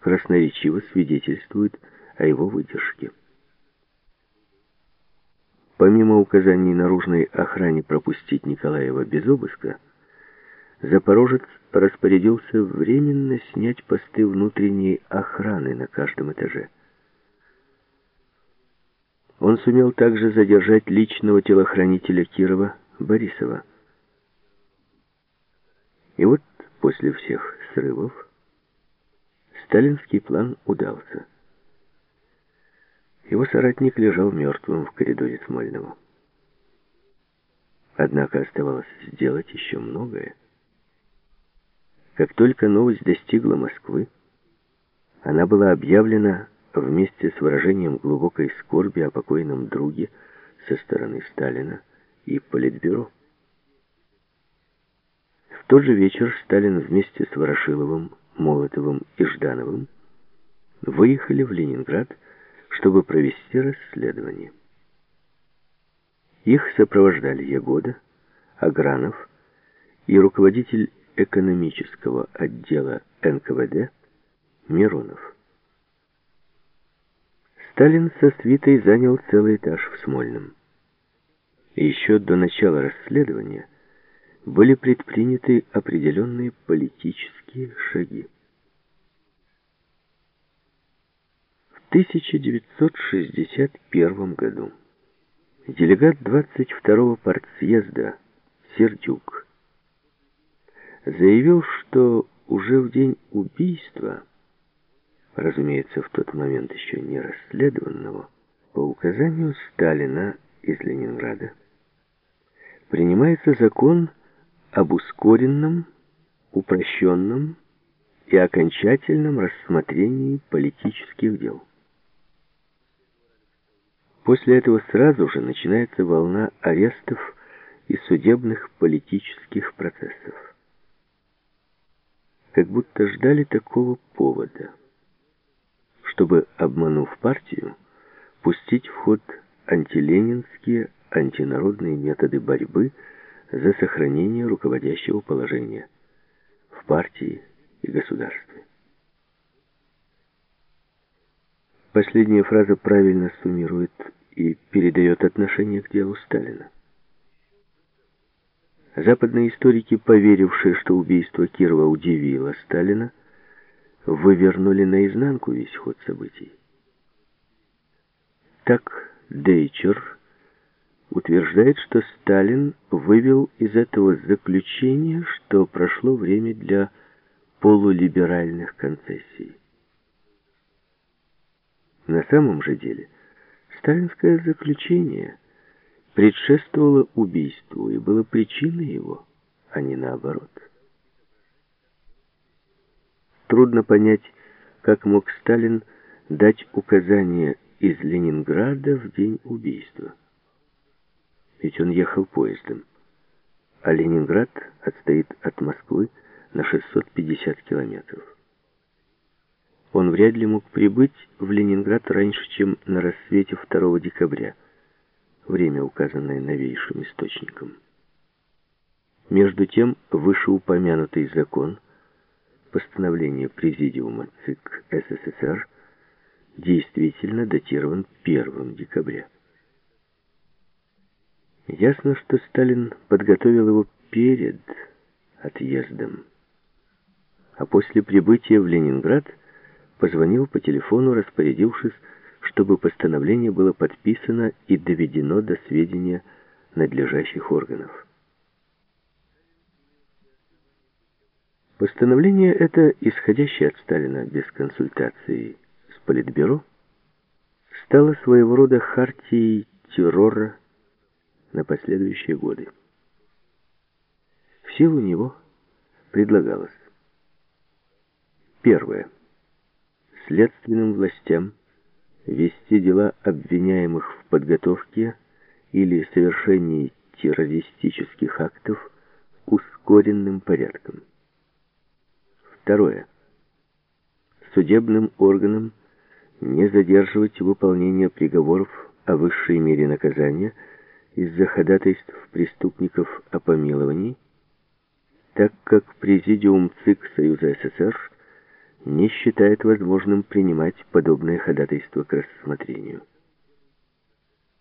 красноречиво свидетельствует о его выдержке. Помимо указаний наружной охране пропустить Николаева без обыска, Запорожец распорядился временно снять посты внутренней охраны на каждом этаже. Он сумел также задержать личного телохранителя Кирова Борисова. И вот после всех срывов сталинский план удался. Его соратник лежал мертвым в коридоре Смольного. Однако оставалось сделать еще многое. Как только новость достигла Москвы, она была объявлена вместе с выражением глубокой скорби о покойном друге со стороны Сталина и Политбюро. В тот же вечер Сталин вместе с Ворошиловым, Молотовым и Ждановым выехали в Ленинград, чтобы провести расследование. Их сопровождали Ягода, Агранов и руководитель экономического отдела НКВД Миронов. Сталин со свитой занял целый этаж в Смольном. еще до начала расследования были предприняты определенные политические шаги. 1961 году делегат 22-го партсъезда Сердюк заявил, что уже в день убийства, разумеется, в тот момент еще не расследованного, по указанию Сталина из Ленинграда, принимается закон об ускоренном, упрощенном и окончательном рассмотрении политических дел. После этого сразу же начинается волна арестов и судебных политических процессов как будто ждали такого повода, чтобы, обманув партию, пустить в ход антиленинские, антинародные методы борьбы за сохранение руководящего положения в партии и государстве. Последняя фраза правильно суммирует и передает отношение к делу Сталина. Западные историки, поверившие, что убийство Кирова удивило Сталина, вывернули наизнанку весь ход событий. Так Дейчер утверждает, что Сталин вывел из этого заключения, что прошло время для полулиберальных концессий. На самом же деле, сталинское заключение – предшествовало убийству и было причиной его, а не наоборот. Трудно понять, как мог Сталин дать указание из Ленинграда в день убийства. Ведь он ехал поездом, а Ленинград отстоит от Москвы на 650 километров. Он вряд ли мог прибыть в Ленинград раньше, чем на рассвете 2 декабря – время, указанное новейшим источником. Между тем, вышеупомянутый закон, постановление Президиума ЦИК СССР, действительно датирован 1 декабря. Ясно, что Сталин подготовил его перед отъездом, а после прибытия в Ленинград позвонил по телефону, распорядившись чтобы постановление было подписано и доведено до сведения надлежащих органов. Постановление это, исходящее от Сталина без консультации с Политбюро, стало своего рода хартией террора на последующие годы. В силу него предлагалось Первое. Следственным властям вести дела обвиняемых в подготовке или совершении террористических актов ускоренным порядком. Второе. Судебным органам не задерживать выполнение приговоров о высшей мере наказания из-за ходатайств преступников о помиловании, так как Президиум ЦИК Союза СССР не считает возможным принимать подобное ходатайство к рассмотрению.